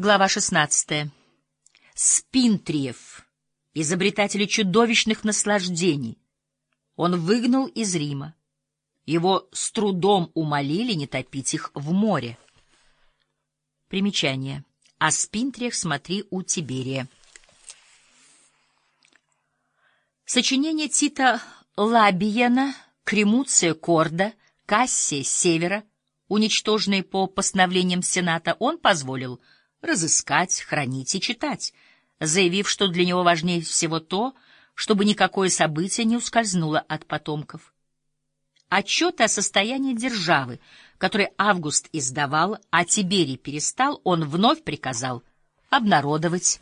Глава 16. Спинтриев, изобретатель чудовищных наслаждений, он выгнал из Рима. Его с трудом умолили не топить их в море. Примечание. О Спинтриях смотри у Тиберия. Сочинение Тита Лабиена, Кремуция Корда, Кассия Севера, уничтоженные по постановлениям Сената, он позволил — разыскать, хранить и читать, заявив, что для него важнее всего то, чтобы никакое событие не ускользнуло от потомков. Отчеты о состоянии державы, которые Август издавал, а Тиберий перестал, он вновь приказал обнародовать.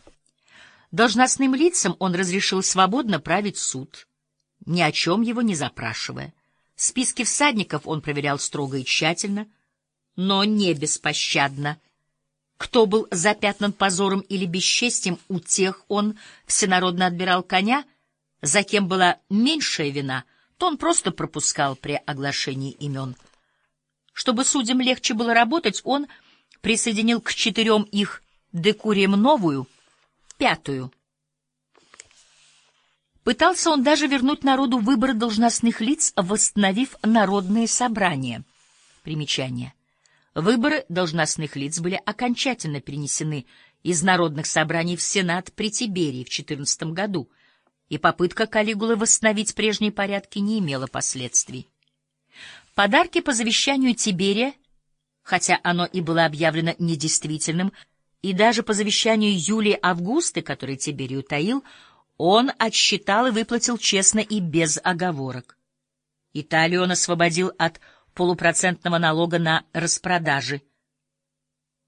Должностным лицам он разрешил свободно править суд, ни о чем его не запрашивая. Списки всадников он проверял строго и тщательно, но не беспощадно, кто был запятнан позором или бесчестием, у тех он всенародно отбирал коня, за кем была меньшая вина, то он просто пропускал при оглашении имен. Чтобы судьям легче было работать, он присоединил к четырем их декуриям новую, пятую. Пытался он даже вернуть народу выборы должностных лиц, восстановив народные собрания. Примечание. Выборы должностных лиц были окончательно перенесены из народных собраний в Сенат при Тиберии в 14 году, и попытка Калигулы восстановить прежние порядки не имела последствий. Подарки по завещанию Тиберия, хотя оно и было объявлено недействительным, и даже по завещанию Юлии Августы, который Тиберий утаил, он отсчитал и выплатил честно и без оговорок. Италию он освободил от полупроцентного налога на распродажи.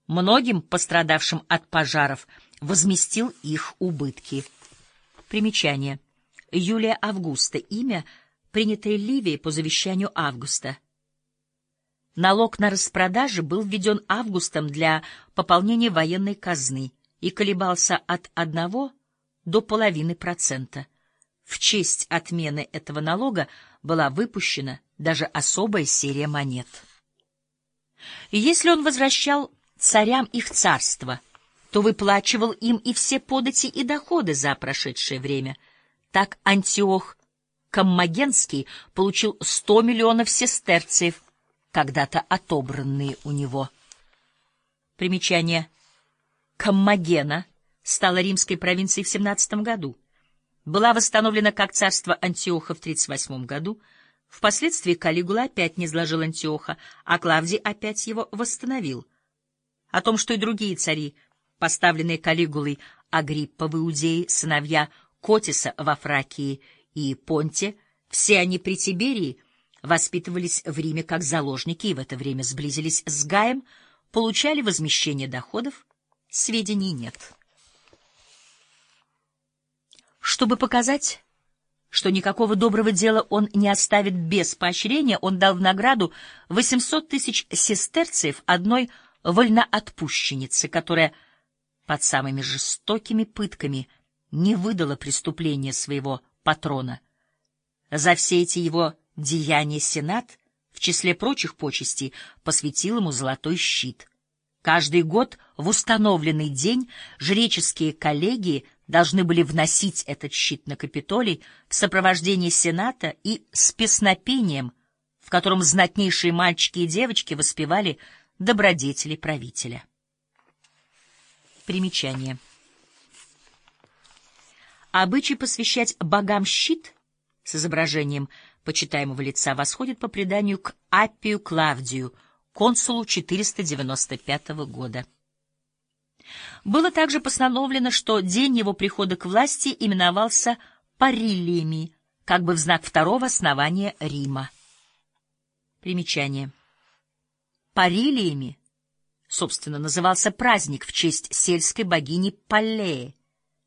Многим пострадавшим от пожаров возместил их убытки. Примечание. Юлия Августа. Имя, принятое Ливией по завещанию Августа. Налог на распродажи был введен Августом для пополнения военной казны и колебался от одного до половины процента. В честь отмены этого налога была выпущена даже особая серия монет. И если он возвращал царям их царство, то выплачивал им и все подати и доходы за прошедшее время. Так Антиох Коммагенский получил сто миллионов сестерциев, когда-то отобранные у него. Примечание. Коммагена стала римской провинцией в 17 году. Была восстановлена как царство Антиоха в 38 году — Впоследствии Калигула опять не изложил Антиоха, а Клавдий опять его восстановил. О том, что и другие цари, поставленные Калигулой Агриппа в Иудее, сыновья Котиса во Фракии и Понте, все они при Тиберии воспитывались в Риме как заложники и в это время сблизились с Гаем, получали возмещение доходов, сведений нет. Чтобы показать что никакого доброго дела он не оставит без поощрения, он дал в награду 800 тысяч сестерцев одной вольноотпущеннице, которая под самыми жестокими пытками не выдала преступления своего патрона. За все эти его деяния Сенат, в числе прочих почестей, посвятил ему золотой щит. Каждый год в установленный день жреческие коллегии — должны были вносить этот щит на Капитолий в сопровождении Сената и с песнопением, в котором знатнейшие мальчики и девочки воспевали добродетели правителя. Примечание. Обычай посвящать богам щит с изображением почитаемого лица восходит по преданию к Аппию Клавдию, консулу 495 года. Было также постановлено, что день его прихода к власти именовался Парилиями, как бы в знак второго основания Рима. Примечание. Парилиями, собственно, назывался праздник в честь сельской богини Паллеи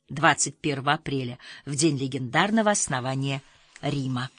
21 апреля, в день легендарного основания Рима.